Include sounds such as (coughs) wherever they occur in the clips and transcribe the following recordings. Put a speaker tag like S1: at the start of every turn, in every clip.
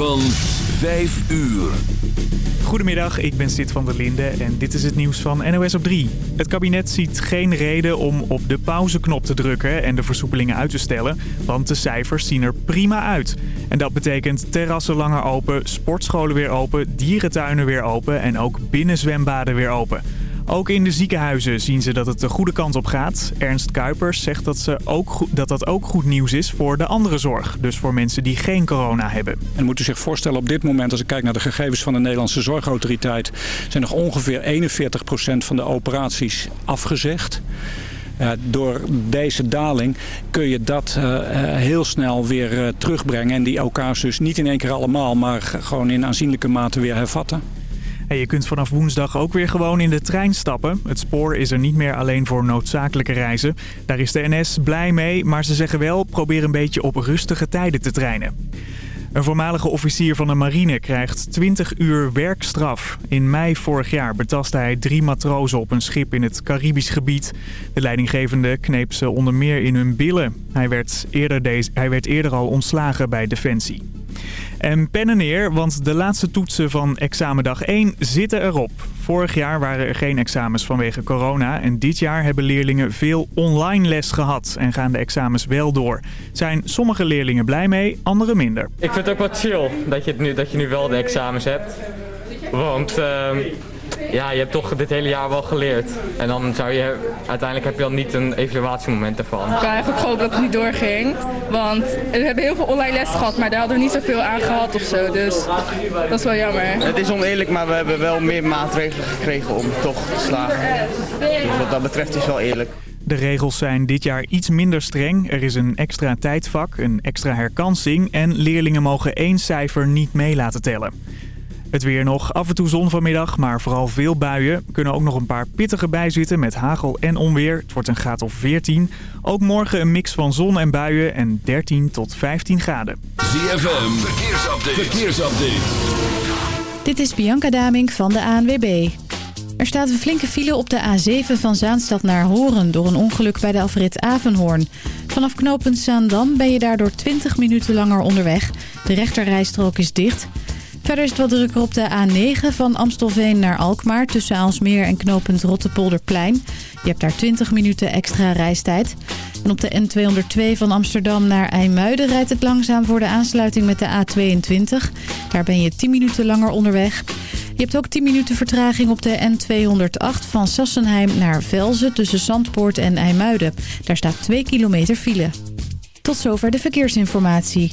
S1: Van 5 uur.
S2: Goedemiddag, ik ben Sid van der Linde en dit is het nieuws van NOS op 3. Het kabinet ziet geen reden om op de pauzeknop te drukken en de versoepelingen uit te stellen, want de cijfers zien er prima uit. En dat betekent terrassen langer open, sportscholen weer open, dierentuinen weer open en ook binnenzwembaden weer open. Ook in de ziekenhuizen zien ze dat het de goede kant op gaat. Ernst Kuipers zegt dat, ze ook dat dat ook goed nieuws is voor de andere zorg. Dus voor mensen die geen corona hebben.
S3: En moet u zich voorstellen op dit moment, als ik kijk naar de gegevens van de Nederlandse Zorgautoriteit... zijn nog ongeveer 41% van de operaties afgezegd. Uh, door deze daling kun je dat uh, heel snel weer terugbrengen. En die elkaar dus niet in één keer allemaal, maar gewoon in aanzienlijke mate weer hervatten.
S2: Je kunt vanaf woensdag ook weer gewoon in de trein stappen. Het spoor is er niet meer alleen voor noodzakelijke reizen. Daar is de NS blij mee, maar ze zeggen wel probeer een beetje op rustige tijden te treinen. Een voormalige officier van de marine krijgt 20 uur werkstraf. In mei vorig jaar betastte hij drie matrozen op een schip in het Caribisch gebied. De leidinggevende kneep ze onder meer in hun billen. Hij werd eerder, deze, hij werd eerder al ontslagen bij Defensie. En pennen neer, want de laatste toetsen van examendag 1 zitten erop. Vorig jaar waren er geen examens vanwege corona en dit jaar hebben leerlingen veel online les gehad en gaan de examens wel door. Zijn sommige leerlingen blij mee, andere minder.
S4: Ik vind het ook wat chill dat je, nu, dat je nu wel de examens hebt. Want uh, ja, je hebt toch dit hele jaar wel geleerd. En dan zou je, uiteindelijk heb je dan niet een evaluatiemoment ervan.
S5: Ik had eigenlijk gehoopt dat het niet doorging. Want we hebben heel veel online les gehad, maar daar hadden we niet zoveel aan gehad of zo. Dus dat is wel jammer.
S6: Het is oneerlijk, maar we hebben wel meer maatregelen gekregen om toch te slagen. Dus wat dat betreft is het wel eerlijk.
S2: De regels zijn dit jaar iets minder streng. Er is een extra tijdvak, een extra herkansing en leerlingen mogen één cijfer niet mee laten tellen. Het weer nog. Af en toe zon vanmiddag, maar vooral veel buien. Kunnen ook nog een paar pittige bij zitten met hagel en onweer. Het wordt een graad of 14. Ook morgen een mix van zon en buien en 13 tot 15 graden.
S1: ZFM, verkeersupdate. verkeersupdate.
S7: Dit is Bianca Daming van de ANWB. Er staat een flinke file op de A7 van Zaanstad naar Horen... door een ongeluk bij de afrit Avenhoorn. Vanaf knooppunt Zaandam ben je daardoor 20 minuten langer onderweg. De rechterrijstrook is dicht... Verder is het wat drukker op de A9 van Amstelveen naar Alkmaar... tussen Aalsmeer en knooppunt Rottepolderplein. Je hebt daar 20 minuten extra reistijd. En op de N202 van Amsterdam naar IJmuiden rijdt het langzaam voor de aansluiting met de A22. Daar ben je 10 minuten langer onderweg. Je hebt ook 10 minuten vertraging op de N208 van Sassenheim naar Velzen tussen Zandpoort en IJmuiden. Daar staat 2 kilometer file. Tot zover de verkeersinformatie.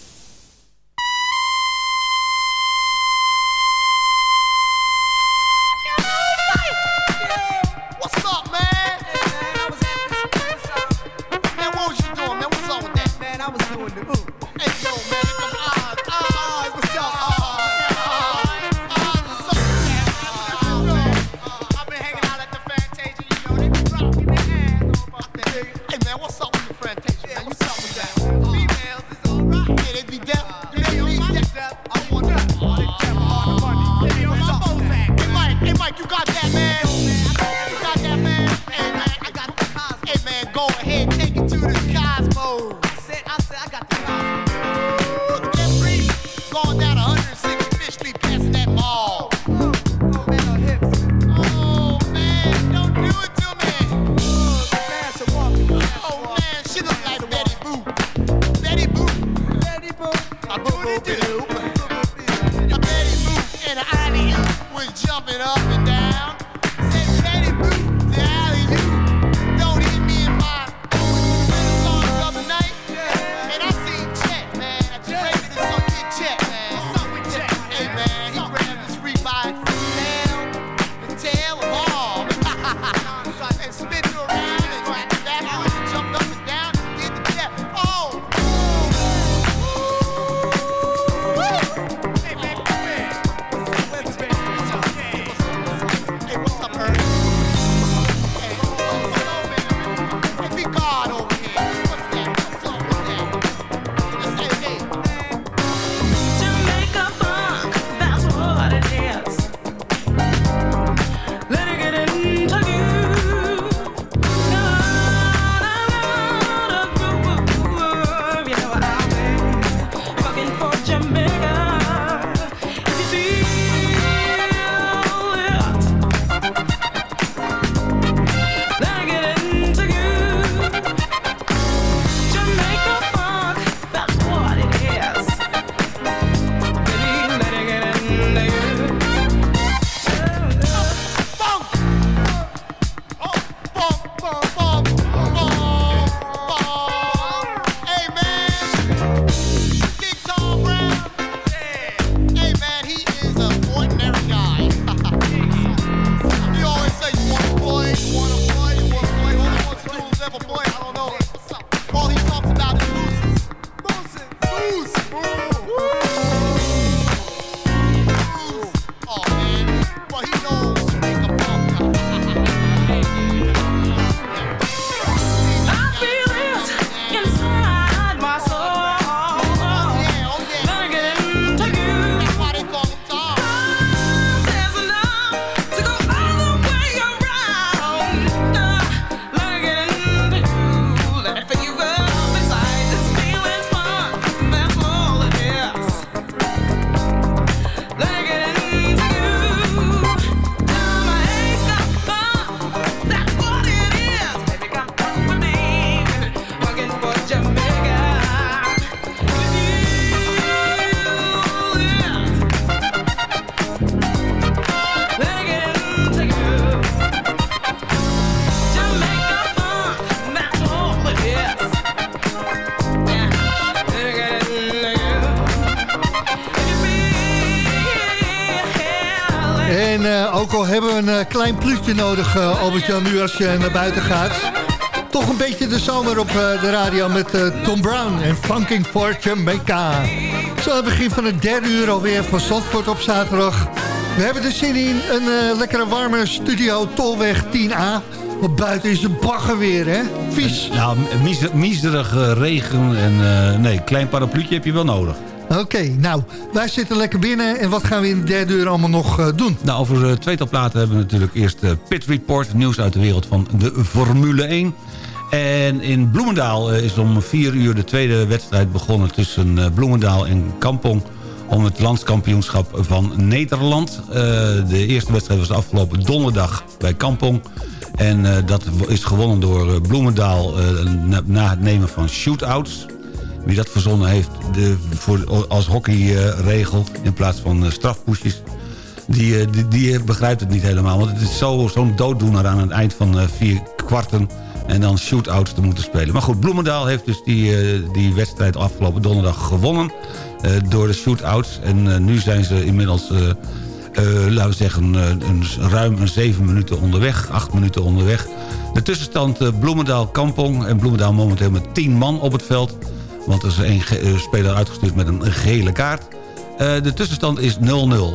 S8: En ook al hebben we een klein pluutje nodig, Albert-Jan, nu als je naar buiten gaat. Toch een beetje de zomer op de radio met Tom Brown en Funking for Jamaica. Zo het begin van het derde uur alweer van Zandvoort op zaterdag. We hebben er zin in een lekkere warme studio Tolweg 10A. Want buiten is het bagger weer, hè? Vies.
S9: nou, miserige regen en uh, nee, klein parapluutje heb je wel nodig.
S8: Oké, nou, wij zitten lekker binnen. En wat gaan we in de derde uur allemaal nog uh, doen?
S9: Nou, over uh, tweetal platen hebben we natuurlijk eerst uh, Pit Report. Nieuws uit de wereld van de Formule 1. En in Bloemendaal is om vier uur de tweede wedstrijd begonnen... tussen Bloemendaal en Kampong om het landskampioenschap van Nederland. de eerste wedstrijd was afgelopen donderdag bij Kampong. En dat is gewonnen door Bloemendaal na, het nemen van shootouts. Wie dat verzonnen heeft de, voor, als hockeyregel in plaats van strafpoesjes... Die, die, die, begrijpt het niet helemaal. Want het is zo'n zo dooddoener aan het eind van vier kwarten... en dan shootouts te moeten spelen. Maar goed, Bloemendaal heeft dus die, die wedstrijd afgelopen donderdag gewonnen... door de shootouts. En nu zijn ze inmiddels laten we zeggen, een, ruim een zeven minuten onderweg. Acht minuten onderweg. De tussenstand Bloemendaal-Kampong. En Bloemendaal momenteel met tien man op het veld. Want er is één speler uitgestuurd met een gele kaart. de tussenstand is 0-0.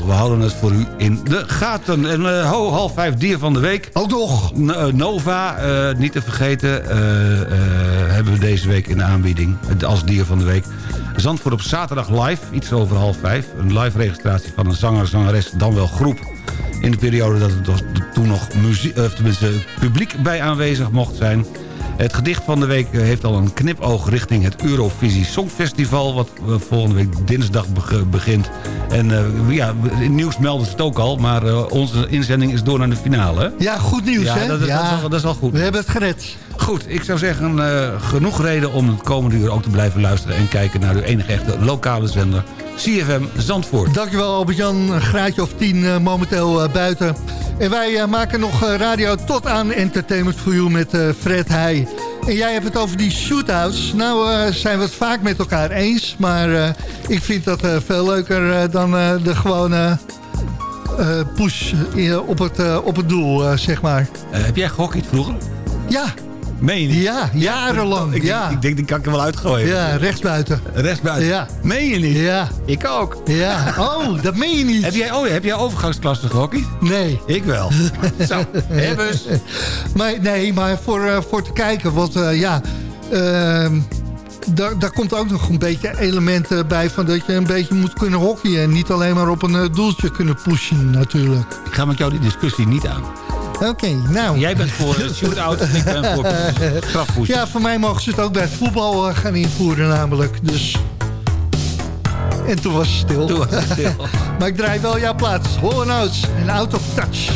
S9: We houden het voor u in de gaten. En ho, half vijf dier van de week.
S8: Ook nog.
S9: Nova, niet te vergeten, hebben we deze week in de aanbieding. Als dier van de week. Zandvoort op zaterdag live, iets over half vijf. Een live registratie van een zanger, zangeres, dan wel groep. In de periode dat er toen nog muziek, of tenminste, publiek bij aanwezig mocht zijn. Het gedicht van de week heeft al een knipoog richting het Eurovisie Songfestival... wat volgende week dinsdag begint. En uh, ja, in nieuws melden ze het ook al... maar uh, onze inzending is door naar de finale.
S8: Ja, goed nieuws,
S9: ja,
S8: hè?
S9: Dat, ja, dat, is wel, dat is goed.
S8: We hebben het gered.
S9: Goed, ik zou zeggen, uh, genoeg reden om het komende uur ook te blijven luisteren... en kijken naar uw enige echte lokale zender, CFM Zandvoort.
S8: Dankjewel Albert-Jan, een graadje of tien uh, momenteel uh, buiten. En wij maken nog radio tot aan Entertainment for You met Fred Heij. En jij hebt het over die shootouts. Nou zijn we het vaak met elkaar eens, maar ik vind dat veel leuker dan de gewone... push op het, op het doel, zeg maar.
S9: heb jij gehockeyd vroeger?
S8: Ja,
S9: Meen je niet?
S8: Ja, jarenlang.
S9: Ik,
S8: ja.
S9: ik, denk, die kan ik er wel uitgooien.
S8: Ja, rechtsbuiten.
S9: Rechtsbuiten?
S8: Ja.
S9: Meen je niet?
S8: Ja.
S9: Ik ook.
S8: Ja. Oh, dat meen je niet.
S9: Heb jij, oh, heb jij overgangsklasse gehockeyd?
S8: Nee.
S9: Ik wel. (laughs) Zo, hebbes.
S8: Maar, nee, maar voor, uh, voor te kijken, want uh, ja... Uh, daar, daar komt ook nog een beetje elementen bij... van dat je een beetje moet kunnen hockeyen... en niet alleen maar op een doeltje kunnen pushen natuurlijk.
S9: Ik ga met jou die discussie niet aan.
S8: Oké, okay, nou.
S9: Jij bent voor shoot-out en ik ben voor strafpoesje.
S8: Ja, voor mij mogen ze het ook bij het voetbal gaan invoeren namelijk. Dus... En toen was het stil.
S9: Toen was het stil. (laughs)
S8: maar ik draai wel jouw plaats. Holland en Out of Touch.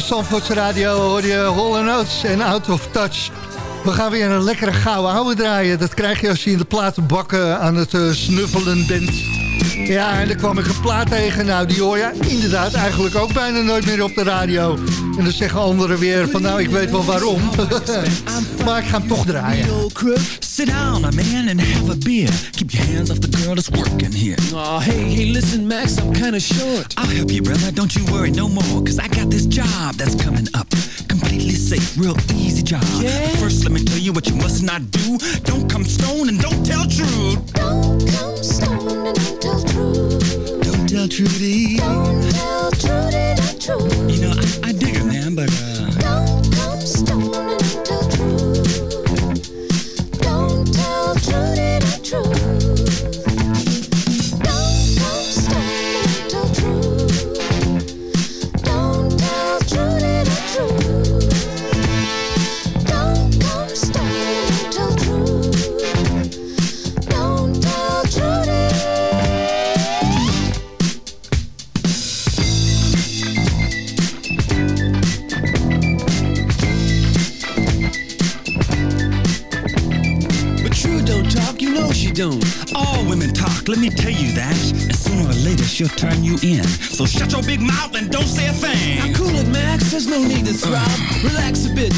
S8: Zandvoortse Radio hoor je Hall Notes en Out of Touch. We gaan weer een lekkere gouden oude draaien. Dat krijg je als je in de platenbakken aan het uh, snuffelen bent. Ja, en dan kwam ik een plaat tegen. Nou, die hoor je inderdaad eigenlijk ook bijna nooit meer op de radio. En dan zeggen anderen weer van, nou, ik weet wel waarom. (laughs) maar ik ga hem toch draaien.
S10: Sit down, man, and have a beer. Keep your hands off the girl that's working here. Oh, hey, hey, listen, Max, I'm kind of short. I'll help you, brother. Don't you worry no more. Cause I got this job that's coming up. Completely safe, real easy job. Yeah? First, let me tell you what you must not do. Don't come stone and don't tell truth. Don't come stone and don't tell truth. Don't tell Trudy. Don't tell Trudy the truth. You know, I, I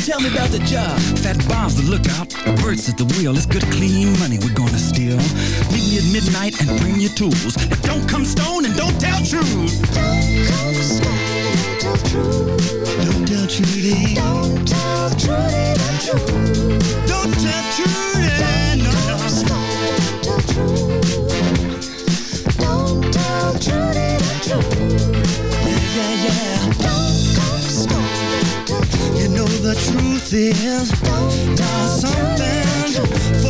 S10: tell me about the job. Fat bombs the lookout. birds at the wheel. It's good clean money we're gonna steal. Meet me at midnight and bring your tools. But don't come stone and don't tell truth. Don't come stone and tell truth. Don't tell Trudy. feels. Something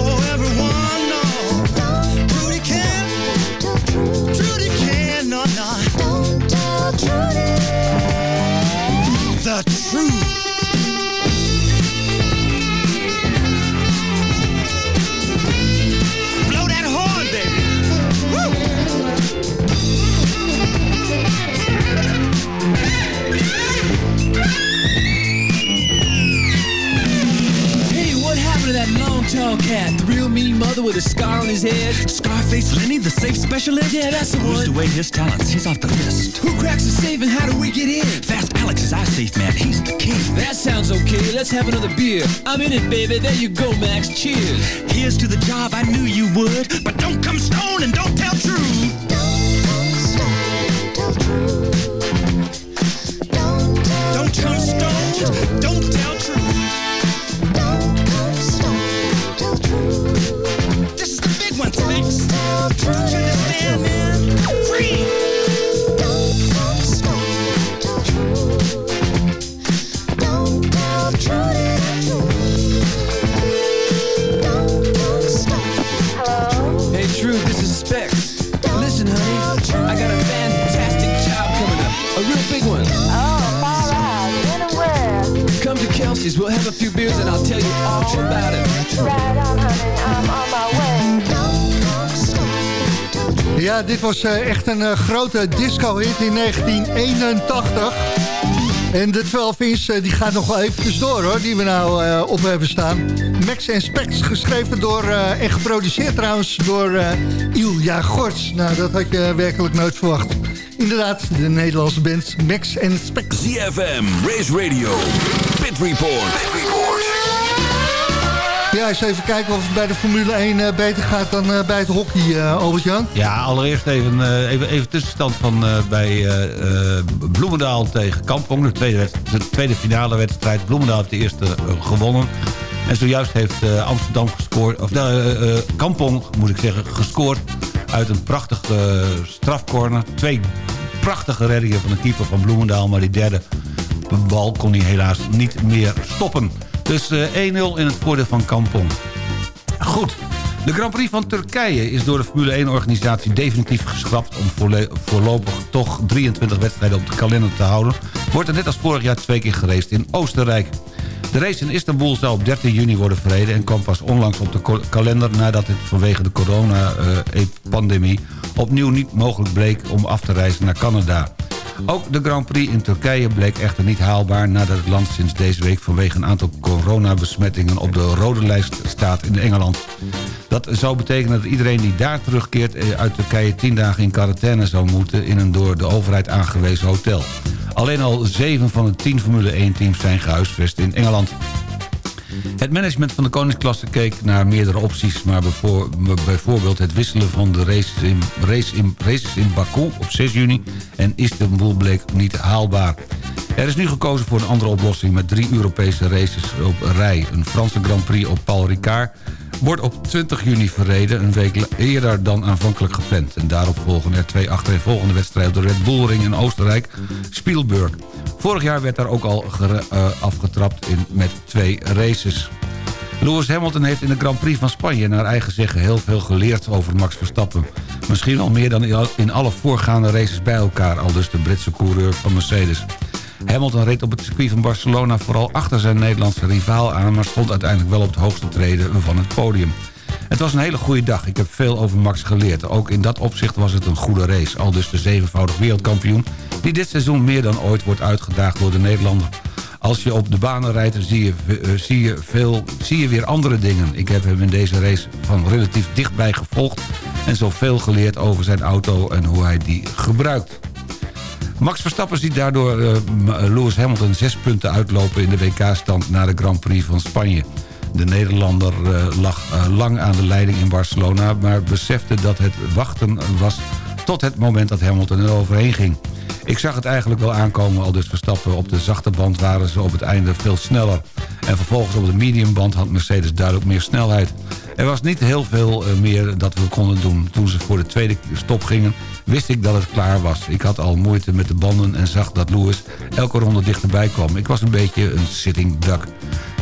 S10: long tall cat? The real mean mother with a scar on his head? Scarface Lenny, the safe specialist? Yeah, that's the one. Who's away his talents? He's off the list. Who cracks the safe and how do we get in? Fast Alex is our safe man. He's the king. That sounds okay. Let's have another beer. I'm in it, baby. There you go, Max. Cheers. Here's to the job. I knew you would. But don't come stone and don't tell truth. Don't come stone tell truth. Don't tell Don't come stone.
S8: Dit was eh, echt een eh, grote disco-hit in 1981. En de 12 inch eh, die gaat nog wel eventjes door hoor, die we nou op hebben staan. Max en Specs, geschreven door eh, en geproduceerd trouwens door eh, Ilja Gorts. Nou, dat had je werkelijk nooit verwacht. Inderdaad, de Nederlandse band Max en Specs.
S1: ZFM, Race Radio, Pit Report.
S8: Ja, eens even kijken of het bij de Formule 1 eh, beter gaat dan eh, bij het hockey, eh, Albert-Jan.
S9: Ja, allereerst even, even, even tussenstand van bij Bloemendaal tegen Kampong. De tweede, de tweede finale wedstrijd. Bloemendaal heeft de eerste gewonnen. En zojuist heeft Amsterdam gescoord, of uh, Kampong moet ik zeggen, gescoord uit een prachtige strafcorner. Twee prachtige reddingen van de keeper van Bloemendaal, maar die derde bal kon hij helaas niet meer stoppen. Dus eh, 1-0 in het voordeel van Kampong. Goed. De Grand Prix van Turkije is door de Formule 1-organisatie definitief geschrapt... om voorlopig toch 23 wedstrijden op de kalender te houden... wordt er net als vorig jaar twee keer geraced in Oostenrijk. De race in Istanbul zou op 13 juni worden verreden... en kwam pas onlangs op de kalender nadat het vanwege de corona-pandemie... opnieuw niet mogelijk bleek om af te reizen naar Canada. Ook de Grand Prix in Turkije bleek echter niet haalbaar... nadat het land sinds deze week vanwege een aantal coronabesmettingen... op de rode lijst staat in Engeland. Dat zou betekenen dat iedereen die daar terugkeert eh, uit Turkije... 10 dagen in quarantaine zou moeten in een door de overheid aangewezen hotel. Alleen al 7 van de 10 Formule 1-teams zijn gehuisvest in Engeland. Het management van de koningsklasse keek naar meerdere opties... maar bijvoorbeeld het wisselen van de races in, race in, races in Baku op 6 juni... en Istanbul bleek niet haalbaar. Er is nu gekozen voor een andere oplossing met drie Europese races op rij. Een Franse Grand Prix op Paul Ricard wordt op 20 juni verreden... een week eerder dan aanvankelijk gepland. En daarop volgen er twee achtereenvolgende wedstrijden... op de Red Bull Ring in Oostenrijk, Spielberg. Vorig jaar werd daar ook al uh, afgetrapt in, met twee races. Lewis Hamilton heeft in de Grand Prix van Spanje... naar eigen zeggen heel veel geleerd over Max Verstappen. Misschien al meer dan in alle voorgaande races bij elkaar... al dus de Britse coureur van Mercedes. Hamilton reed op het circuit van Barcelona vooral achter zijn Nederlandse rivaal aan... maar stond uiteindelijk wel op het hoogste treden van het podium. Het was een hele goede dag. Ik heb veel over Max geleerd. Ook in dat opzicht was het een goede race. Al dus de zevenvoudig wereldkampioen... die dit seizoen meer dan ooit wordt uitgedaagd door de Nederlander. Als je op de banen rijdt, zie je, eh, zie, je veel, zie je weer andere dingen. Ik heb hem in deze race van relatief dichtbij gevolgd... en zoveel geleerd over zijn auto en hoe hij die gebruikt. Max Verstappen ziet daardoor uh, Lewis Hamilton zes punten uitlopen... in de WK-stand na de Grand Prix van Spanje. De Nederlander uh, lag lang aan de leiding in Barcelona... maar besefte dat het wachten was tot het moment dat Hamilton er overheen ging. Ik zag het eigenlijk wel aankomen, al dus Verstappen. Op de zachte band waren ze op het einde veel sneller. En vervolgens op de mediumband had Mercedes duidelijk meer snelheid. Er was niet heel veel meer dat we konden doen. Toen ze voor de tweede stop gingen wist ik dat het klaar was. Ik had al moeite met de banden en zag dat Lewis elke ronde dichterbij kwam. Ik was een beetje een sitting duck.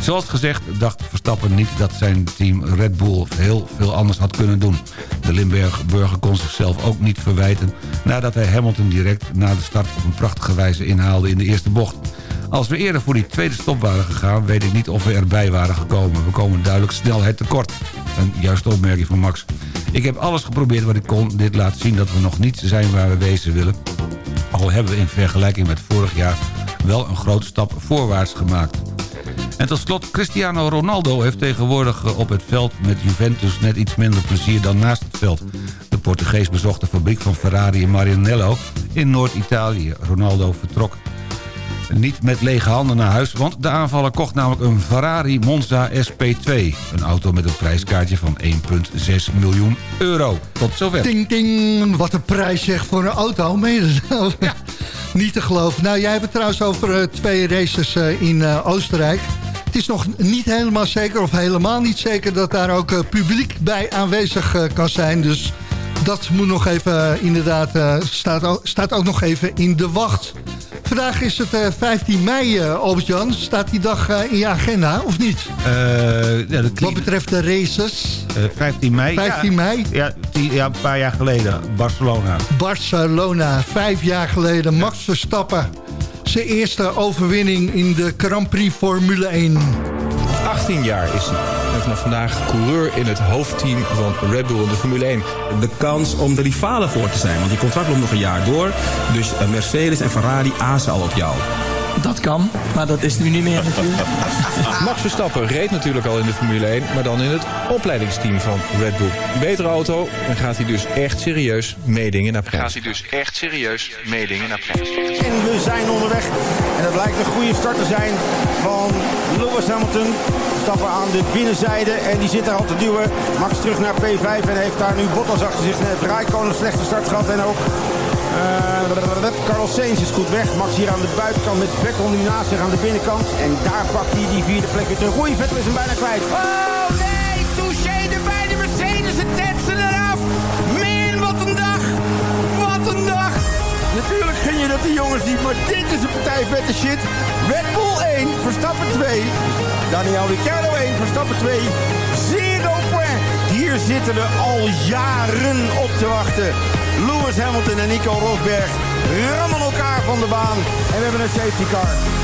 S9: Zoals gezegd dacht Verstappen niet dat zijn team Red Bull heel veel anders had kunnen doen. De Limburger kon zichzelf ook niet verwijten... nadat hij Hamilton direct na de start op een prachtige wijze inhaalde in de eerste bocht. Als we eerder voor die tweede stop waren gegaan... weet ik niet of we erbij waren gekomen. We komen duidelijk snelheid tekort. Een juiste opmerking van Max. Ik heb alles geprobeerd wat ik kon. Dit laat zien dat we nog niet zijn waar we wezen willen. Al hebben we in vergelijking met vorig jaar wel een grote stap voorwaarts gemaakt. En tot slot, Cristiano Ronaldo heeft tegenwoordig op het veld met Juventus net iets minder plezier dan naast het veld. De Portugees bezocht de fabriek van Ferrari in Maranello in Noord-Italië. Ronaldo vertrok niet met lege handen naar huis... want de aanvaller kocht namelijk een Ferrari Monza SP2. Een auto met een prijskaartje van 1,6 miljoen euro. Tot zover.
S8: Ding, ding. Wat een prijs zeg voor een auto. Meen Ja. (laughs) Niet te geloven. Nou, jij hebt het trouwens over uh, twee races uh, in uh, Oostenrijk. Het is nog niet helemaal zeker of helemaal niet zeker... dat daar ook publiek bij aanwezig kan zijn. Dus dat moet nog even inderdaad... staat, staat ook nog even in de wacht. Vandaag is het uh, eh, 15 mei, uh, Albert-Jan. Staat die dag uh, in je agenda, of niet?
S9: ja,
S8: Wat betreft de races.
S9: 15 mei?
S8: 15 ja, mei?
S9: Ja, die, ja, een paar jaar geleden. Barcelona.
S8: Barcelona, vijf jaar geleden. Max Verstappen. Zijn eerste overwinning in de Grand Prix Formule 1.
S11: 18 jaar is hij. En vanaf vandaag coureur in het hoofdteam van Red Bull in de Formule 1. De kans om de rivalen voor te zijn. Want die contract loopt nog een jaar door. Dus eh, Mercedes en Ferrari azen al op jou.
S12: Dat kan, maar dat is nu niet meer natuurlijk. (laughs)
S11: Max Verstappen reed natuurlijk al in de Formule 1, maar dan in het opleidingsteam van Red Bull. Betere auto, en gaat hij dus echt serieus meedingen naar prijs.
S13: Gaat hij dus echt serieus meedingen naar prijs.
S14: En we zijn onderweg. En dat blijkt een goede start te zijn van Lewis Hamilton. Stappen aan de binnenzijde en die zit daar al te duwen. Max terug naar P5 en heeft daar nu Bottas achter zich. Rijkoon een slechte start gehad en ook uh, Carlos Sainz is goed weg. Max hier aan de buitenkant met Vettel nu naast zich aan de binnenkant. En daar pakt hij die vierde plek weer terug. Oei, Vettel is hem bijna kwijt.
S15: Oh
S14: Die jongens niet, maar dit is een partij vette shit. Red Bull 1, Verstappen 2. Daniel Ricciardo 1, Verstappen 2. Zero point. Hier zitten we al jaren op te wachten. Lewis Hamilton en Nico Rosberg rammen elkaar van de baan. En we hebben een safety car.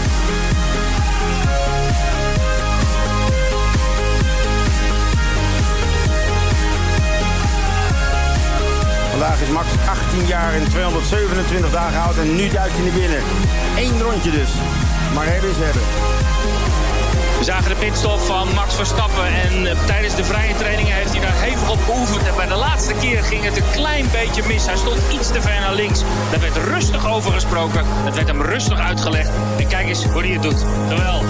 S14: Vandaag is Max 18 jaar en 227 dagen oud en nu duikt hij naar binnen. Eén rondje dus. Maar hebben is hebben.
S16: We zagen de pitstop van Max Verstappen en eh, tijdens de vrije trainingen heeft hij daar hevig op geoefend. En bij de laatste keer ging het een klein beetje mis. Hij stond iets te ver naar links. Daar werd rustig over gesproken. Het werd hem rustig uitgelegd. En kijk eens hoe hij het doet. Geweldig.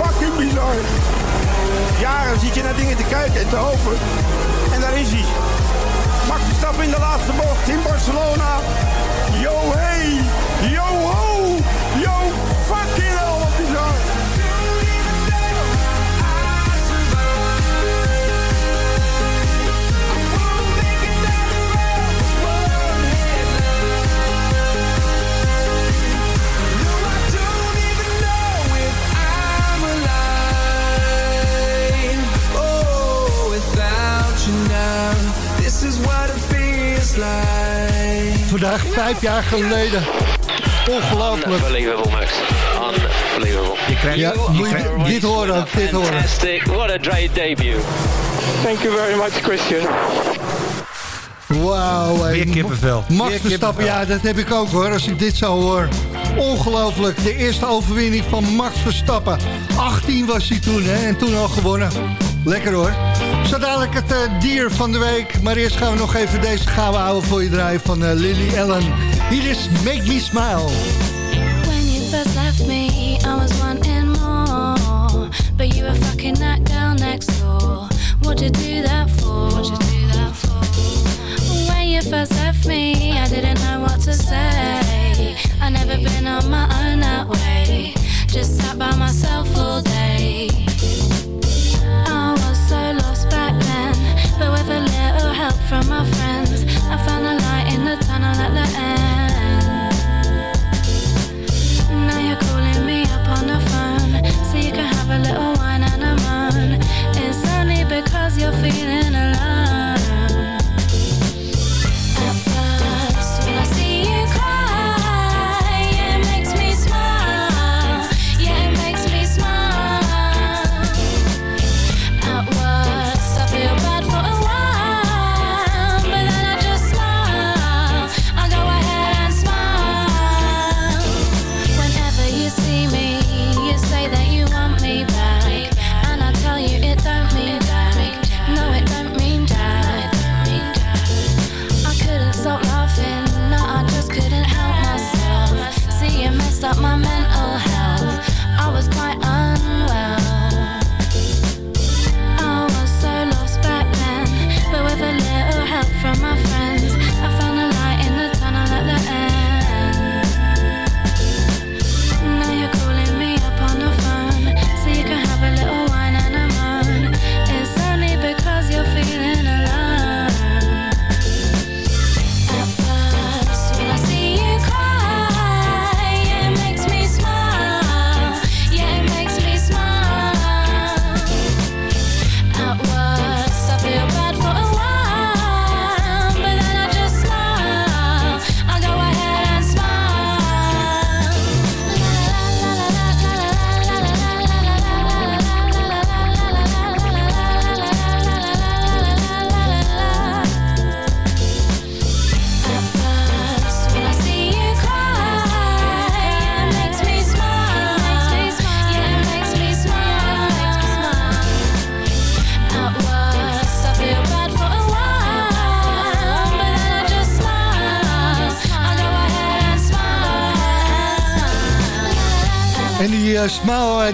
S14: Fucking bizar. Jaren zit je naar dingen te kijken en te hopen. En daar is hij. Max Verstappen in de laatste bocht in Barcelona.
S8: Vandaag vijf jaar geleden. Ongelooflijk.
S17: Unbelievable, Max. Unbelievable.
S8: Ja, moet je dit horen, dit horen.
S17: Fantastic. What a great debut. Thank you very much, Christian.
S8: Wauw.
S9: Weer kippenvel.
S8: Max Verstappen, ja, dat heb ik ook hoor, als ik dit zo hoor. Ongelooflijk, de eerste overwinning van Max Verstappen. 18 was hij toen, hè, en toen al gewonnen. Lekker hoor. Zo dadelijk het eh, dier van de week. Maar eerst gaan we nog even deze gouden ouwe voor je draaien van eh, Lily Allen. Hier is Make Me Smile.
S18: When you first left me, I was wanting more. But you were fucking that girl next door. What'd you do that for? What'd you do that for? When you first left me, I didn't know what to say. I never been on my own that way. Just sat by myself all day. Back then, but with a little help from my friends, I found the light in the tunnel at the end. Now you're calling me up on the phone, so you can have a little wine and a moan. It's only because you're feeling alone.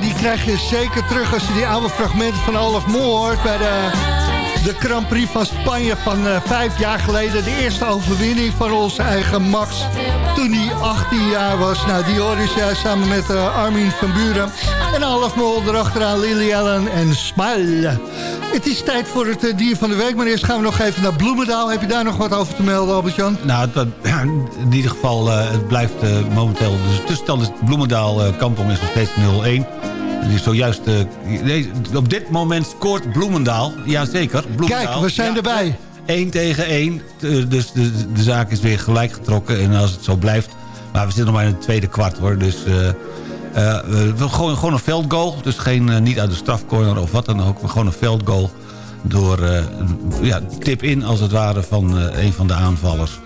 S8: Die krijg je zeker terug als je die oude fragmenten van Olaf Mol hoort bij de, de Grand Prix van Spanje van uh, vijf jaar geleden. De eerste overwinning van onze eigen Max toen hij 18 jaar was. Nou, die hoor je samen met Armin van Buren en Olaf Mol erachteraan Lily Allen en Smile. Het is tijd voor het dier van de week, maar eerst gaan we nog even naar Bloemendaal. Heb je daar nog wat over te melden, Albert-Jan?
S9: Nou, dat, in ieder geval, het blijft momenteel... Dus de tussenstand is Bloemendaal, Kampong is nog steeds 0-1. Die zojuist, uh, op dit moment scoort Bloemendaal. Jazeker, Bloemendaal.
S8: Kijk, we zijn
S9: ja,
S8: erbij.
S9: 1 tegen 1. Dus de, de zaak is weer gelijk getrokken. En als het zo blijft... Maar we zitten nog maar in het tweede kwart hoor. Dus uh, uh, gewoon, gewoon een veldgoal. Dus geen, niet uit de strafcorner of wat dan ook. Maar gewoon een veldgoal. Door ja, tip in als het ware van een van de aanvallers.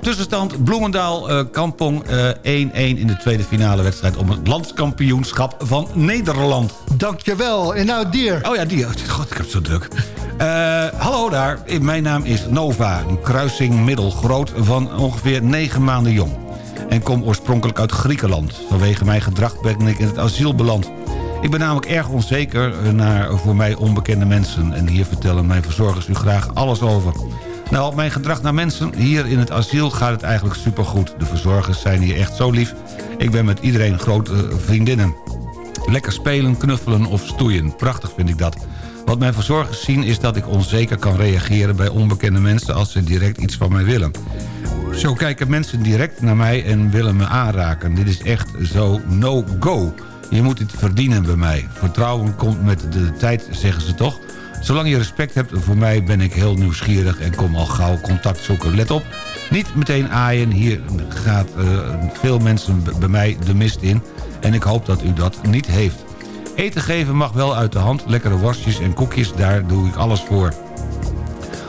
S9: Tussenstand Bloemendaal, Kampong 1-1 uh, in de tweede finale wedstrijd... om het landskampioenschap van Nederland.
S8: Dankjewel. En nou Dier.
S9: Oh ja, Dier. God, ik heb het zo druk. Hallo daar, mijn naam is Nova. Een kruising middelgroot van ongeveer 9 maanden jong. En kom oorspronkelijk uit Griekenland. Vanwege mijn gedrag ben ik in het asiel beland. Ik ben namelijk erg onzeker naar voor mij onbekende mensen. En hier vertellen mijn verzorgers u graag alles over. Nou, mijn gedrag naar mensen, hier in het asiel gaat het eigenlijk supergoed. De verzorgers zijn hier echt zo lief. Ik ben met iedereen grote vriendinnen. Lekker spelen, knuffelen of stoeien. Prachtig vind ik dat. Wat mijn verzorgers zien is dat ik onzeker kan reageren bij onbekende mensen als ze direct iets van mij willen. Zo kijken mensen direct naar mij en willen me aanraken. Dit is echt zo no-go. Je moet het verdienen bij mij. Vertrouwen komt met de tijd, zeggen ze toch? Zolang je respect hebt voor mij ben ik heel nieuwsgierig en kom al gauw contact zoeken. Let op, niet meteen aaien. Hier gaat uh, veel mensen bij mij de mist in. En ik hoop dat u dat niet heeft. Eten geven mag wel uit de hand. Lekkere worstjes en koekjes, daar doe ik alles voor.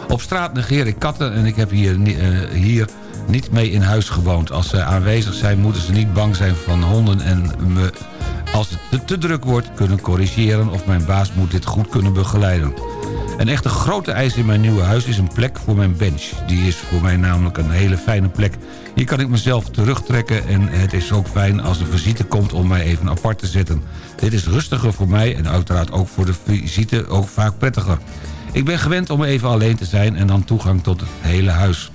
S9: Op straat negeer ik katten en ik heb hier, uh, hier niet mee in huis gewoond. Als ze aanwezig zijn moeten ze niet bang zijn van honden en me als het te, druk wordt kunnen corrigeren... of mijn baas moet dit goed kunnen begeleiden. Een echte grote eis in mijn nieuwe huis is een plek voor mijn bench. Die is voor mij namelijk een hele fijne plek. Hier kan ik mezelf terugtrekken en het is ook fijn als de visite komt om mij even apart te zetten. Dit is rustiger voor mij en uiteraard ook voor de visite ook vaak prettiger. Ik ben gewend om even alleen te zijn en dan toegang tot het hele huis.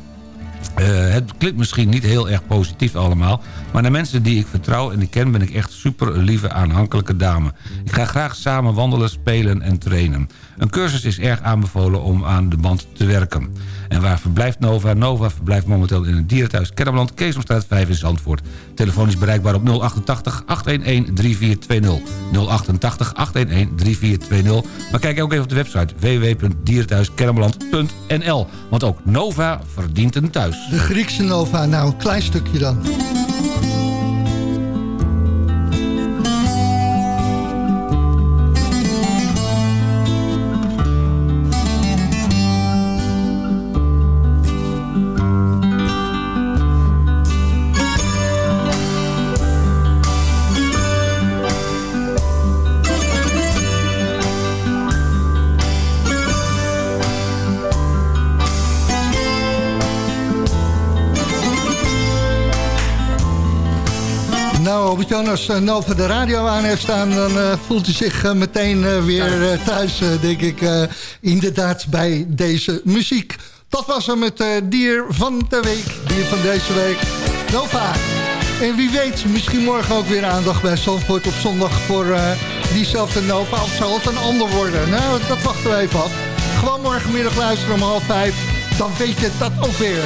S9: Uh, het klinkt misschien niet heel erg positief allemaal... maar naar mensen die ik vertrouw en ik ken... ben ik echt super lieve, aanhankelijke dame. Ik ga graag samen wandelen, spelen en trainen. Een cursus is erg aanbevolen om aan de band te werken. En waar verblijft Nova? Nova verblijft momenteel in het dierenthuis Kennemerland... Keesomstraat 5 in Zandvoort. Telefoon is bereikbaar op 088 811 3420. 088 811 3420. Maar kijk ook even op de website www.dierenthuiskennemerland.nl. Want ook Nova verdient een thuis.
S8: De Griekse Nova, nou een klein stukje dan. Albert-Jan, als Nova de radio aan heeft staan... dan uh, voelt hij zich uh, meteen uh, weer thuis, denk ik. inderdaad, bij deze muziek. Dat was hem het dier van de week. Dier van deze week. Nova. En wie weet, misschien morgen ook weer aandacht bij Zandvoort op zondag... voor diezelfde Nova. Of zal het een ander worden? Nou, dat wachten we even af. Gewoon morgenmiddag luisteren om half vijf. Dan weet je dat ook weer.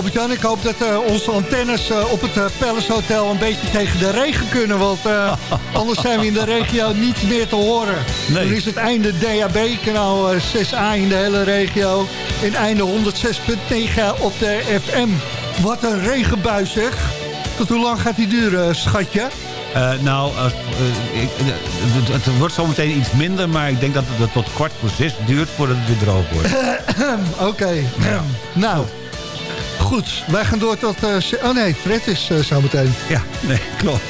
S8: Albert-Jan, ik hoop dat eh, onze antennes eh, op het uh, Palace Hotel een beetje tegen de regen kunnen. Want anders zijn we in de regio niet meer te horen.
S9: Nee.
S8: Dan is het einde DAB, kanaal 6A in de hele regio. En einde 106.9 op de FM. Wat een regenbuis zeg. Tot hoe lang gaat die duren, schatje?
S9: Uh, nou, uh, ik, het, het, wordt zometeen iets minder, maar ik denk dat het tot kwart voor zes duurt voordat het weer droog wordt. (coughs)
S8: Oké, okay. ja. nou, goed. Wij gaan door tot... Uh, oh nee, Fred is zometeen.
S9: Ja, nee, (laughs) klopt.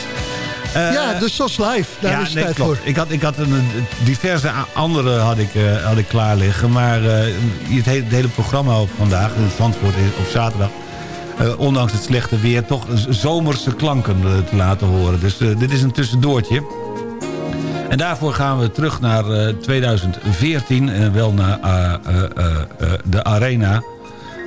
S8: ja, de SOS Live, daar
S9: ja,
S8: is
S9: nee,
S8: tijd
S9: klopt.
S8: voor.
S9: Ik had, ik had een, diverse andere had ik, had ik klaar liggen, maar het hele, het hele programma op vandaag, in het Zandvoort op zaterdag uh, ondanks het slechte weer... toch zomerse klanken uh, te laten horen. Dus uh, dit is een tussendoortje. En daarvoor gaan we terug naar 2014. En wel naar de Arena.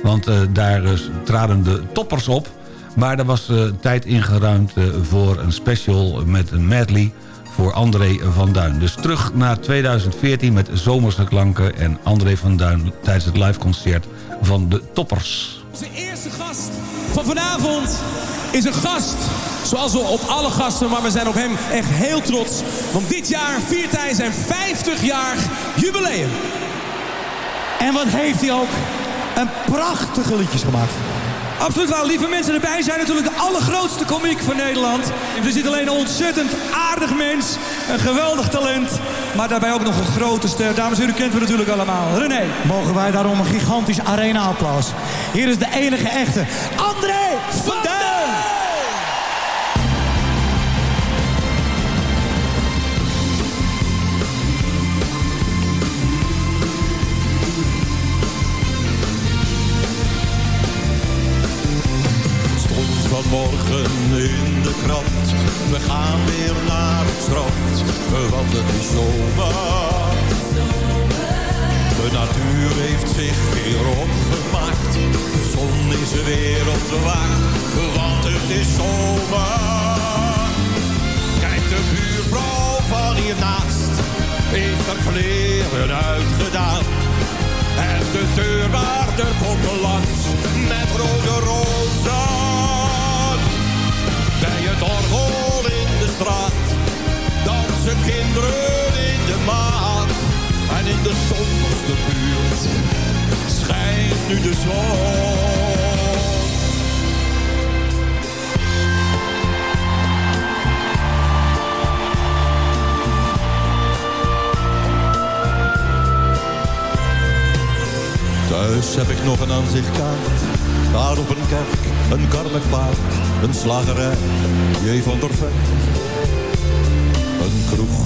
S9: Want daar traden de toppers op. Maar er was tijd ingeruimd voor een special met een medley voor André van Duin. Dus terug naar 2014 met zomerse klanken... en André van Duin tijdens het liveconcert van de toppers.
S19: Onze eerste gast van vanavond is een gast. Zoals we op alle gasten, maar we zijn op hem echt heel trots. Want dit jaar viert hij zijn 50-jarig jubileum.
S20: En wat heeft hij ook een prachtige liedjes gemaakt.
S19: Absoluut wel. Lieve mensen, erbij zijn natuurlijk de allergrootste komiek van Nederland. Er zit alleen een ontzettend aardig mens. Een geweldig talent. Maar daarbij ook nog een grote ster. Dames en heren, kent we natuurlijk allemaal. René.
S20: Mogen wij daarom een gigantisch arena-applaus. Hier is de enige echte André
S21: Vanmorgen in de krant. We gaan weer naar het strand, want het is zomer. De natuur heeft zich weer opgemaakt. De zon is weer op de wacht, want het is zomer. Kijk, de buurvrouw van hiernaast heeft haar kleren uitgedaan. En de deurwaarder komt langs met rode rozen bij het orgel in de straat. Dansen kinderen in de maat. En in de somberste buurt schijnt nu de zon. Thuis heb ik nog een aanzichtkaart. Daar op een kerk, een karmig paard, een slagerij, J. van der Vet. Een kroeg,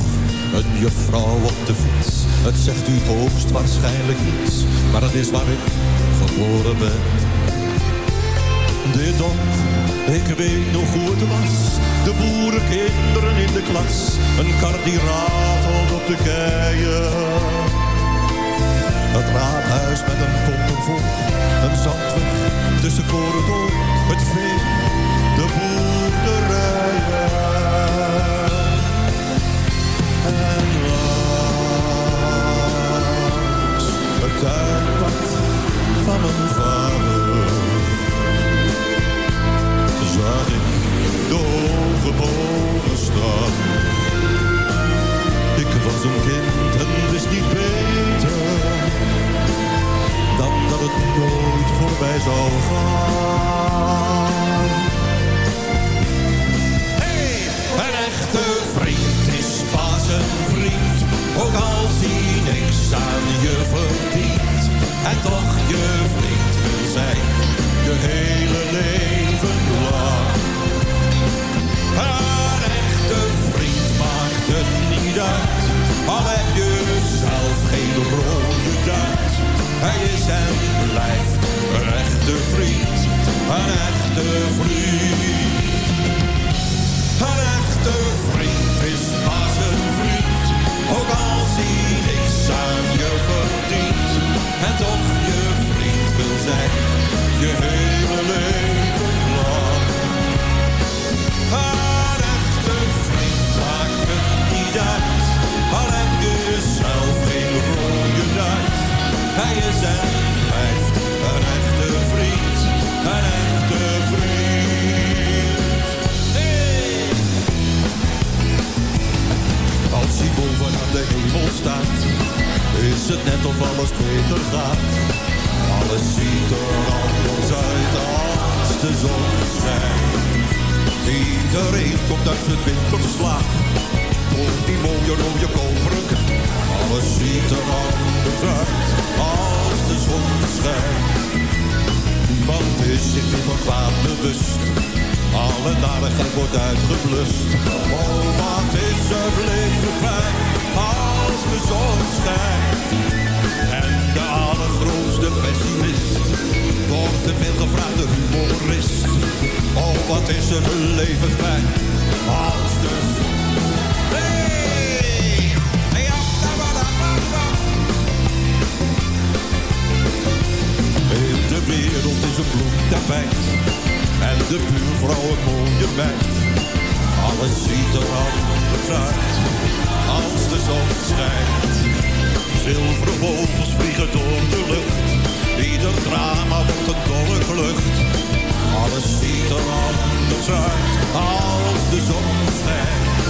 S21: een juffrouw op de fiets. Het zegt u hoogstwaarschijnlijk niets, maar het is waar ik geboren ben. Dit dan, ik weet nog hoe het was. De boerenkinderen in de klas, een kar die ratelt op de keien. Het raadhuis met een pompen vol, een zandweg tussen koren door. Het vee, Narigheid wordt uitgeblust. Oh, wat is er leven fijn als de zon schijnt. En de allergrootste pessimist wordt te veel gevraagde humorist. Oh, wat is er leven fijn als de zon de wereld is een bloemtapijt en de buurvrouw een mooie meid. Alles ziet er anders uit als de zon schijnt. Zilveren vogels vliegen door de lucht, ieder drama wordt een dolle klucht. Alles ziet er anders uit als de zon schijnt.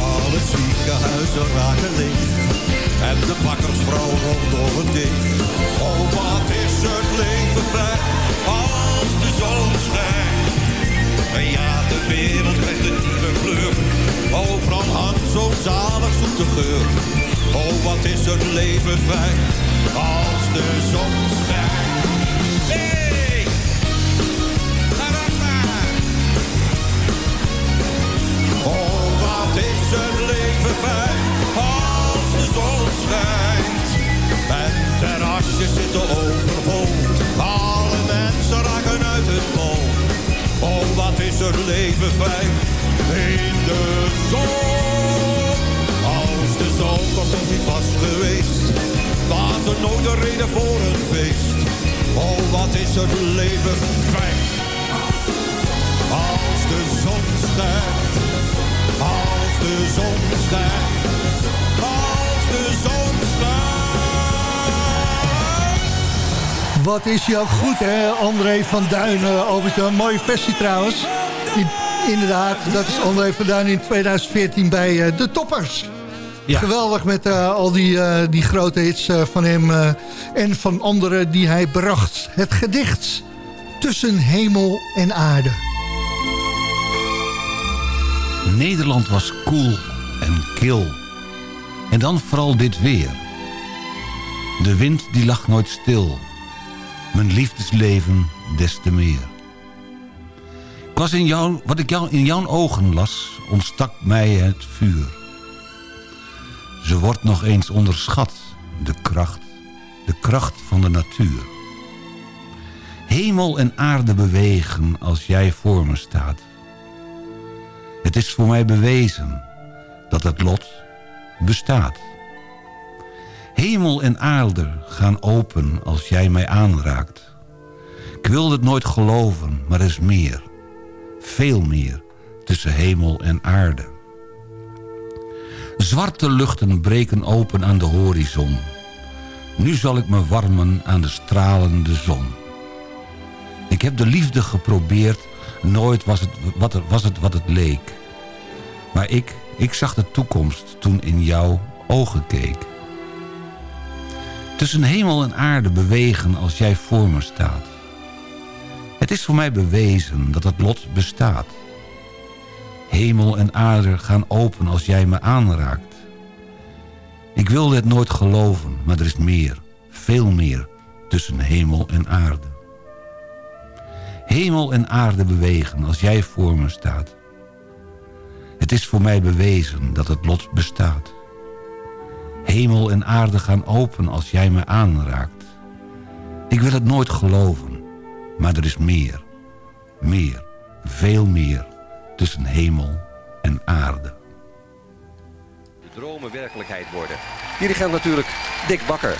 S21: Alle ziekenhuizen raken leeg en de bakkersvrouw rolt door het deeg. Oh, wat is het leven de zon schijnt. En ja, de wereld krijgt een nieuwe kleur. Overal hangt zo'n zalig zoete geur. Oh, wat is het leven fijn als de zon schijnt. Hey! Oh, wat is het leven fijn als de zon schijnt. En terrasjes zitten overvol, is het leven fijn in de zon. Als de zomer nog niet was geweest, was er nooit een reden voor een feest. Oh, wat is het leven fijn. Als de zon schijnt, als de zon schijnt, als de zon.
S8: Wat is jou goed, hè? André van Duin, Albert Een mooie versie trouwens. Inderdaad, dat is André van Duin in 2014 bij eh, De Toppers. Geweldig met eh, al die, eh, die grote hits van hem en van anderen die hij bracht. Het gedicht Tussen Hemel en Aarde.
S9: Nederland was koel en kil. En dan vooral dit weer. De wind die lag nooit stil. Mijn liefdesleven des te meer. Was in jou, wat ik jou, in jouw ogen las, ontstak mij het vuur. Ze wordt nog eens onderschat, de kracht, de kracht van de natuur. Hemel en aarde bewegen als jij voor me staat. Het is voor mij bewezen dat het lot bestaat. Hemel en aarde gaan open als jij mij aanraakt. Ik wilde het nooit geloven, maar is meer. Veel meer tussen hemel en aarde. Zwarte luchten breken open aan de horizon. Nu zal ik me warmen aan de stralende zon. Ik heb de liefde geprobeerd, nooit was het wat, er, was het, wat het leek. Maar ik, ik zag de toekomst toen in jouw ogen keek. Tussen hemel en aarde bewegen als jij voor me staat. Het is voor mij bewezen dat het lot bestaat. Hemel en aarde gaan open als jij me aanraakt. Ik wilde het nooit geloven, maar er is meer, veel meer tussen hemel en aarde. Hemel en aarde bewegen als jij voor me staat. Het is voor mij bewezen dat het lot bestaat. Hemel en aarde gaan open als jij me aanraakt. Ik wil het nooit geloven, maar er is meer, meer, veel meer tussen hemel en aarde.
S22: De dromen werkelijkheid worden. Dirigent natuurlijk Dick Bakker.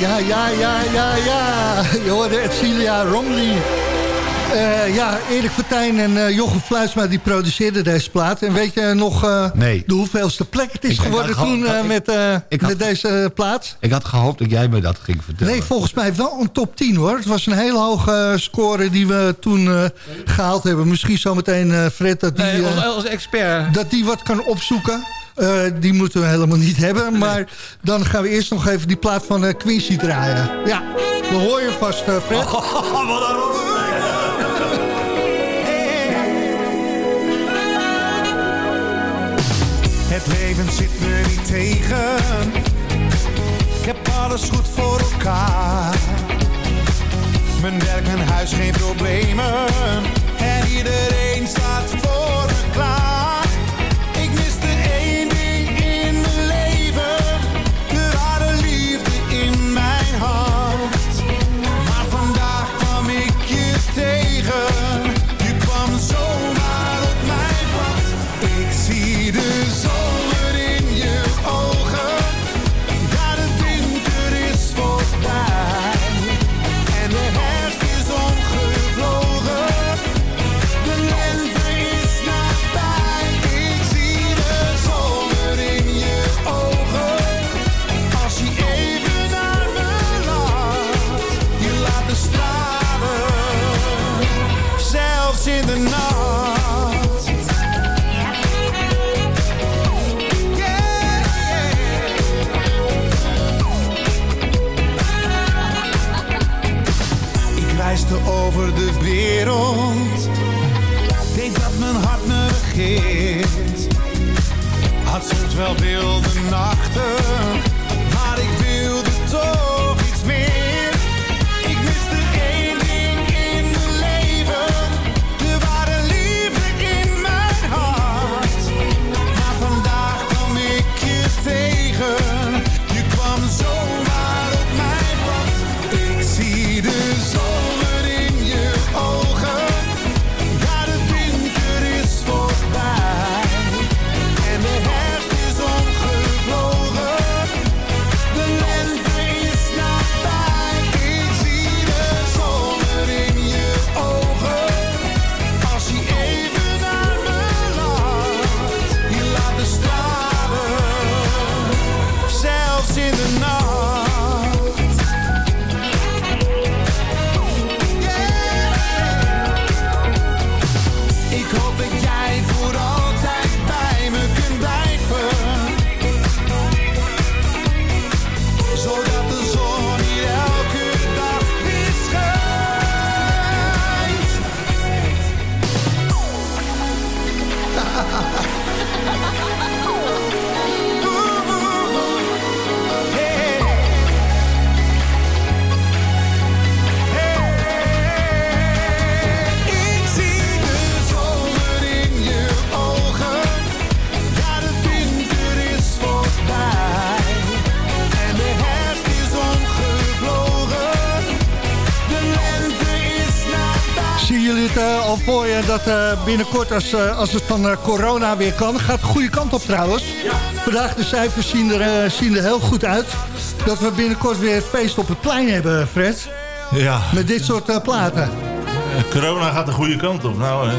S8: Ja, ja, ja, ja, ja. Je hoorde Celia Romley. Eh, ja, Erik Vertijn en uh, Jochem Fluitsma die produceerden deze plaat. En weet je nog uh,
S9: nee.
S8: de hoeveelste plek het is
S9: Ik-
S8: geworden
S9: ik had-
S8: toen
S9: ik-
S8: met,
S9: ik had-
S8: met deze plaat?
S9: Ik had gehoopt dat jij me dat ging vertellen.
S8: Nee, volgens mij wel een top 10 hoor. Het was een hele hoge score die we toen eh, gehaald hebben. Misschien zometeen eh Fred dat die,
S9: Nee, als, als expert.
S8: dat die wat kan opzoeken. Eh, die moeten we helemaal niet hebben. Maar dan gaan we eerst nog even die plaat van eh, Quincy draaien. Ja, we hoor je vast eh, Fred. (laughs)
S23: Het leven zit me niet tegen. Ik heb alles goed voor elkaar. Mijn werk, mijn huis, geen problemen. En iedereen staat voor me klaar. Wel wilde
S8: binnenkort als, eh, als het van eh, corona weer kan... gaat de goede kant op trouwens. Vandaag de cijfers zien er, eh, zien er heel goed uit. Dat we binnenkort weer feest op het plein hebben, Fred.
S24: Ja,
S8: Met dit soort platen.
S24: corona gaat de goede kant op. Nou,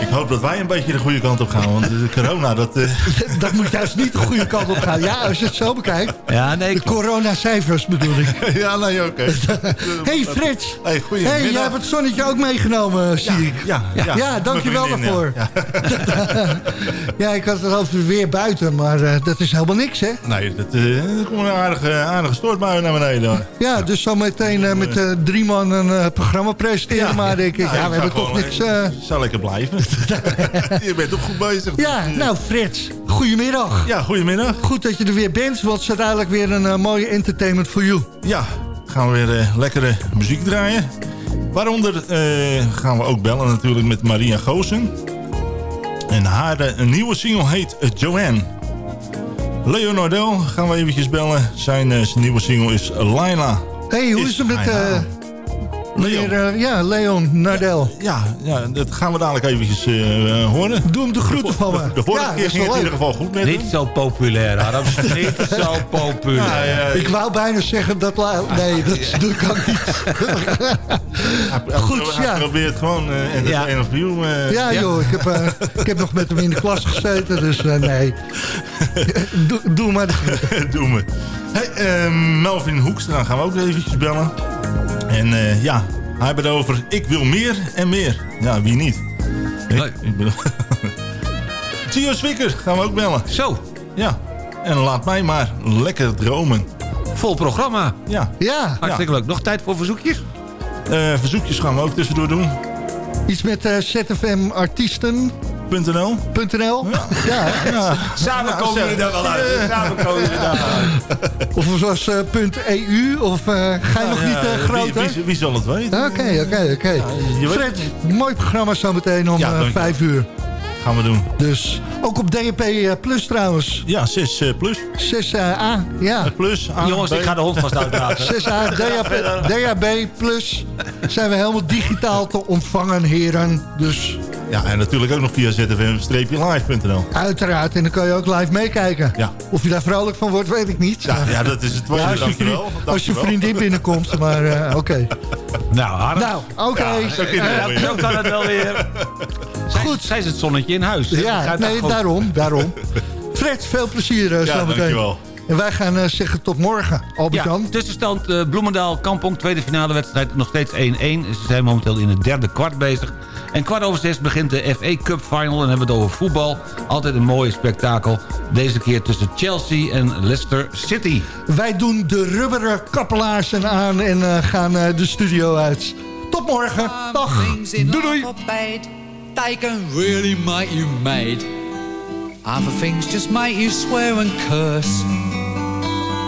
S24: ik hoop dat wij een beetje de goede kant op gaan. Want de corona, dat... eh, (laughs)
S8: dat moet juist niet de goede kant op gaan. Ja, als je het zo bekijkt.
S9: Ja, nee.
S8: De coronacijfers bedoel ik. (laughs)
S24: ja, nee, oké. (laughs)
S8: hey Frits.
S24: Hey, goedemiddag.
S8: Hey, jij hebt het zonnetje ook meegenomen, zie ik.
S24: Ja, ja.
S8: Ja, dankjewel daarvoor.
S24: ja.
S8: Ja, ik had het over weer buiten, maar eh, dat is helemaal niks, hè?
S24: Nee, dat, eh, er komt een aardige, aardige stortbui naar beneden. hoor.
S8: Ja, dus zometeen eh, met eh, drie man een programma presenteren, maar denk ik, ja, we hebben toch
S24: gewoon,
S8: niks...
S24: eh,
S8: eh,
S24: Zou lekker (laughs) je bent ook goed bezig.
S8: Ja, nou Frits, goedemiddag.
S24: Ja, goedemiddag.
S8: Goed dat je er weer bent, want het is uiteindelijk weer een eh, mooie entertainment voor you.
S24: Ja, gaan we weer eh, lekkere muziek draaien. Waaronder eh, gaan we ook bellen natuurlijk met Maria Goosen. En haar nieuwe single heet Joanne. Leo Nordel gaan we eventjes bellen. Zijn, zijn nieuwe single is Laila.
S8: hey, hoe is het met... eh, Meneer, eh, ja, Leon Nardel.
S24: Ja, ja, dat gaan we dadelijk eventjes eh, horen.
S8: Doe hem de groeten van me.
S24: De vorige
S8: Ja,
S24: keer
S8: dat is
S24: ging het
S8: wel
S24: in ieder geval goed met
S9: Niet
S24: hem.
S9: zo populair, Adam. (laughs) Niet zo populair.
S24: Ja, ja,
S8: Ik wou bijna zeggen dat... Nee, (laughs) dat, dat kan niet. Goed,
S24: hij
S8: ja.
S24: probeert gewoon uh, you. eh,
S8: Ja, joh, ik heb, eh, ik heb nog met hem in de klas gezeten, dus eh, nee. (laughs) doe, doe maar de groeten.
S24: Doe me. Hey, eh, Melvin Hoekstra gaan we ook eventjes bellen. En eh, ja, hij heeft het over ik wil meer en meer. Ja, wie niet? Ik, ik bedoel... (laughs) Gio Swikker gaan we ook bellen.
S9: Zo.
S24: Ja. En laat mij maar lekker dromen.
S9: Vol programma.
S24: Ja.
S8: Ja.
S9: Hartstikke leuk. Nog tijd voor verzoekjes?
S24: Eh, verzoekjes gaan we ook tussendoor doen.
S8: Iets met eh zfmartiesten.nl.
S24: .nl.
S8: Ja, hè?
S24: Ja.
S9: Samen
S24: Ja,
S9: komen jullie daar wel uit.
S24: Ja.
S9: Samen komen jullie daar wel uit.
S8: Of zoals eh, .eu, of eh, ga je nog
S24: Ja,
S8: niet eh,
S24: wie-
S8: groter?
S24: Wie, wie, zal het weten?
S8: Oké, oké, oké.
S24: je weet-
S8: Fred, mooi programma zometeen om
S24: Ja,
S8: vijf uur.
S24: Gaan we doen.
S8: Dus ook op DNP Plus trouwens.
S24: Ja, 6 eh, plus.
S8: 6A, ja.
S24: Plus. A,
S9: Jongens,
S24: B.
S9: ik ga de hond vast uitdragen.
S8: 6A, DHB, DHB Plus zijn we helemaal digitaal te ontvangen, heren. Dus
S24: Ja, en natuurlijk ook nog via zfm-live.nl.
S8: uiteraard, en dan kan je ook live meekijken.
S24: Ja.
S8: Of je daar vrolijk van wordt, weet ik niet.
S24: Ja, ja, dat is het.
S8: Ja, als, je vriend- als je vriendin binnenkomt, maar eh, (laughs) oké.
S9: Nou, Harm.
S8: Nou, oké.
S24: Ja, zo wel.
S9: Zo kan het wel weer. (laughs) Zij,
S8: Goed.
S9: Zij is het zonnetje in huis.
S8: Ja,
S9: Gaat
S8: nee, daarom, daarom. (laughs) Fred, veel plezier uh,
S24: Ja,
S8: zometeen.
S24: dankjewel.
S8: En wij gaan eh, zeggen tot morgen, Albert-Jan.
S9: Ja, tussenstand eh, Bloemendaal-Kampong, tweede finale wedstrijd, nog steeds 1-1. Ze zijn momenteel in het derde kwart bezig. En kwart over zes begint de FA Cup Final. En hebben we het over voetbal. Altijd een mooi spektakel. Deze keer tussen Chelsea en Leicester City.
S8: Wij doen de rubberen kappelaarsen aan en eh, gaan eh, de studio uit. Tot morgen. Dag. Doei doei.
S25: They can really make you mad. Other things just make you swear and curse.